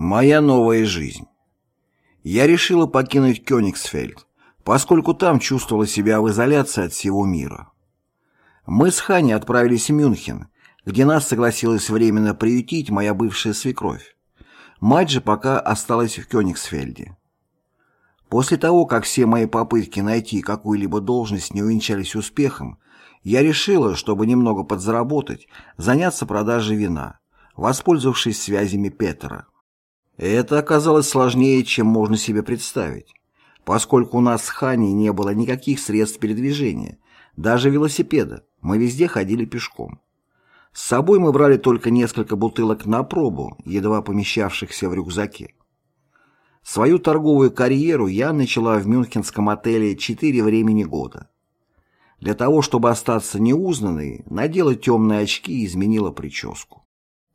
Моя новая жизнь. Я решила покинуть Кёнигсфельд, поскольку там чувствовала себя в изоляции от всего мира. Мы с Хани отправились в Мюнхен, где нас согласилась временно приютить моя бывшая свекровь. Мать же пока осталась в Кёнигсфельде. После того, как все мои попытки найти какую-либо должность не увенчались успехом, я решила, чтобы немного подзаработать, заняться продажей вина, воспользовавшись связями Петера. Это оказалось сложнее, чем можно себе представить, поскольку у нас с Ханей не было никаких средств передвижения, даже велосипеда, мы везде ходили пешком. С собой мы брали только несколько бутылок на пробу, едва помещавшихся в рюкзаке. Свою торговую карьеру я начала в мюнхенском отеле «Четыре времени года». Для того, чтобы остаться неузнанной, надела темные очки и изменила прическу.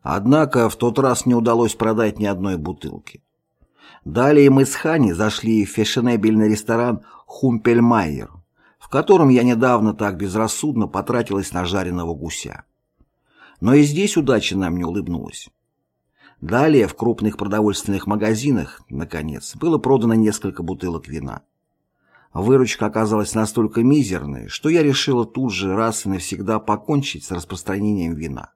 Однако в тот раз не удалось продать ни одной бутылки. Далее мы с Хани зашли в фешенебельный ресторан «Хумпельмайер», в котором я недавно так безрассудно потратилась на жареного гуся. Но и здесь удача нам не улыбнулась. Далее в крупных продовольственных магазинах, наконец, было продано несколько бутылок вина. Выручка оказалась настолько мизерной, что я решила тут же раз и навсегда покончить с распространением вина.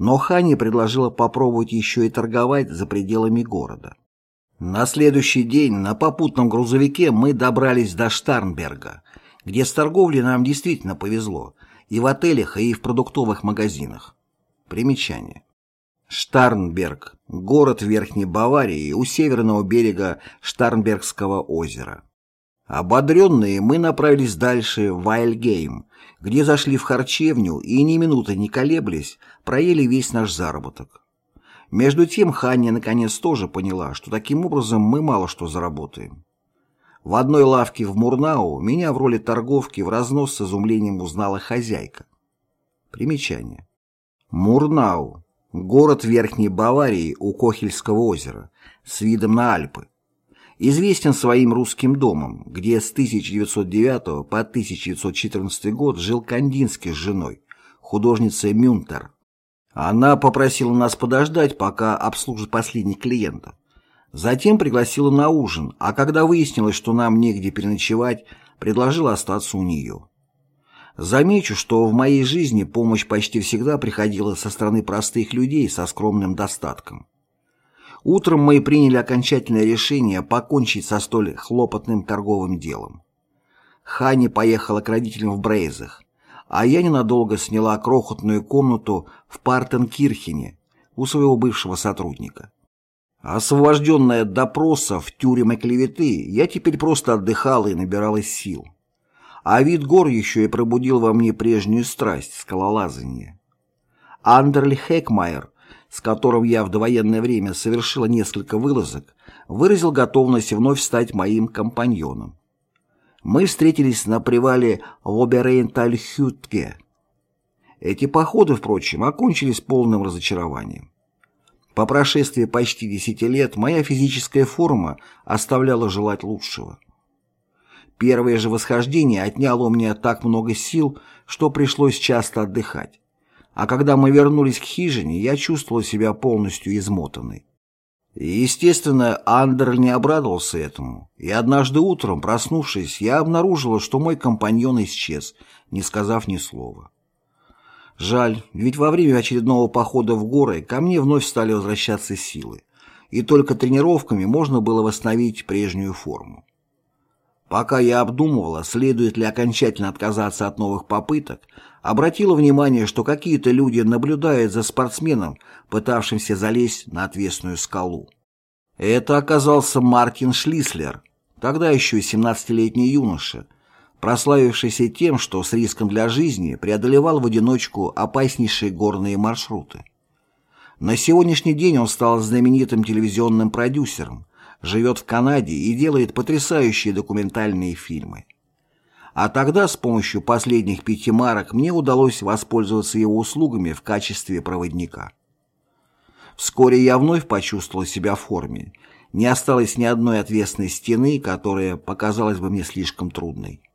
Но Хани предложила попробовать еще и торговать за пределами города. На следующий день на попутном грузовике мы добрались до Штарнберга, где с торговлей нам действительно повезло, и в отелях, и в продуктовых магазинах. Примечание. Штарнберг – город Верхней Баварии у северного берега Штарнбергского озера. Ободренные мы направились дальше в Вайльгейм, где зашли в харчевню и ни минуты не колеблясь, проели весь наш заработок. Между тем Ханя наконец тоже поняла, что таким образом мы мало что заработаем. В одной лавке в Мурнау меня в роли торговки в разнос с изумлением узнала хозяйка. Примечание. Мурнау. Город Верхней Баварии у Кохельского озера, с видом на Альпы. Известен своим русским домом, где с 1909 по 1914 год жил Кандинский с женой, художницей Мюнтер. Она попросила нас подождать, пока обслужит последних клиентов. Затем пригласила на ужин, а когда выяснилось, что нам негде переночевать, предложила остаться у нее. Замечу, что в моей жизни помощь почти всегда приходила со стороны простых людей со скромным достатком. Утром мы приняли окончательное решение покончить со столь хлопотным торговым делом. Хани поехала к родителям в Брейзах, а я ненадолго сняла крохотную комнату в Партенкирхене у своего бывшего сотрудника. Освобожденная от допросов, тюрем и клеветы, я теперь просто отдыхала и набиралась сил. А вид гор еще и пробудил во мне прежнюю страсть – скалолазание. Андерли Хекмайер с которым я в довоенное время совершила несколько вылазок, выразил готовность вновь стать моим компаньоном. Мы встретились на привале в Оберейнтальхютке. Эти походы, впрочем, окончились полным разочарованием. По прошествии почти десяти лет моя физическая форма оставляла желать лучшего. Первое же восхождение отняло у меня так много сил, что пришлось часто отдыхать а когда мы вернулись к хижине, я чувствовал себя полностью измотанной. Естественно, Андер не обрадовался этому, и однажды утром, проснувшись, я обнаружила, что мой компаньон исчез, не сказав ни слова. Жаль, ведь во время очередного похода в горы ко мне вновь стали возвращаться силы, и только тренировками можно было восстановить прежнюю форму. Пока я обдумывала, следует ли окончательно отказаться от новых попыток, обратила внимание, что какие-то люди наблюдают за спортсменом, пытавшимся залезть на отвесную скалу. Это оказался Мартин Шлислер, тогда еще 17-летний юноша, прославившийся тем, что с риском для жизни преодолевал в одиночку опаснейшие горные маршруты. На сегодняшний день он стал знаменитым телевизионным продюсером, живет в Канаде и делает потрясающие документальные фильмы. А тогда с помощью последних пяти марок мне удалось воспользоваться его услугами в качестве проводника. Вскоре я вновь почувствовал себя в форме. Не осталось ни одной отвесной стены, которая показалась бы мне слишком трудной.